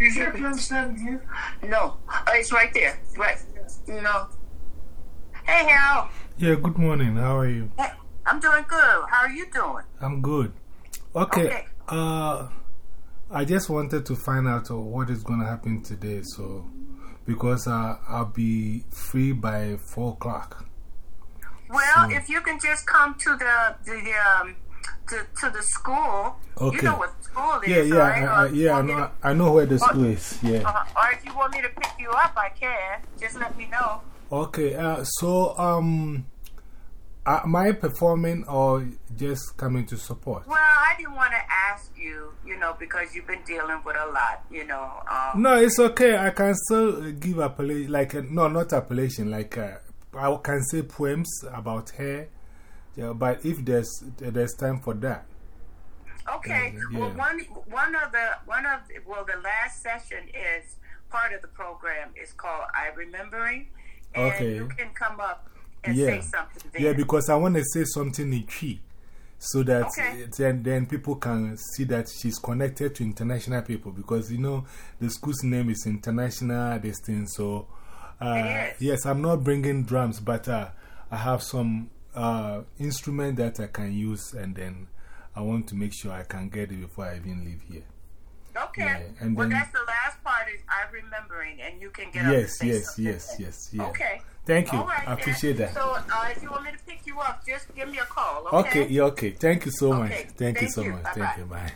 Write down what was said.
you hear me understand you? No. Oh, it's right there. Right. No. Hey, Harold. Yeah, good morning. How are you? Hey, I'm doing good. How are you doing? I'm good. Okay. Okay. Uh, I just wanted to find out uh, what is going to happen today. So, because uh, I'll be free by 4 o'clock. Well, if you can just come to the, the, um, to, to the school. Okay. You know what school is, Yeah, yeah, right? I, I, Or if you yeah. I know, to- I know where the school is. Yeah. uh, or if you want me to pick you up, I can. Just let me know. Okay. Uh, so, um, uh, am I performing or just coming to support? Well, I didn't want to ask you, you know, because you've been dealing with a lot, you know. Um, No, it's okay. I can still give appellation, like, uh, no, not appellation, like, uh, I can say poems about her. Yeah, but if there's, there's time for that. Okay. Uh, Well, one one of the one of the, well, the last session is part of the program is called I Remembering, and Okay. you can come up and Yeah. say something. There. Yeah, because I want to say something in Tree so that Okay. then, then people can see that she's connected to international people because you know the school's name is International This thing. So, uh, yes, I'm not bringing drums, but uh, I have some uh, instrument that I can use, and then I want to make sure I can get it before I even leave here. okay. yeah, and well, then- that's the last part is I Remembering, and you can get Yes, and yes, yes, yes. Okay. Thank you. Right, I then. appreciate that. So, uh, if you want me to pick you up, just give me a call. Okay, yeah, okay. Thank you so much. Okay, Thank, you so you. much. Bye-bye. Thank you. Bye.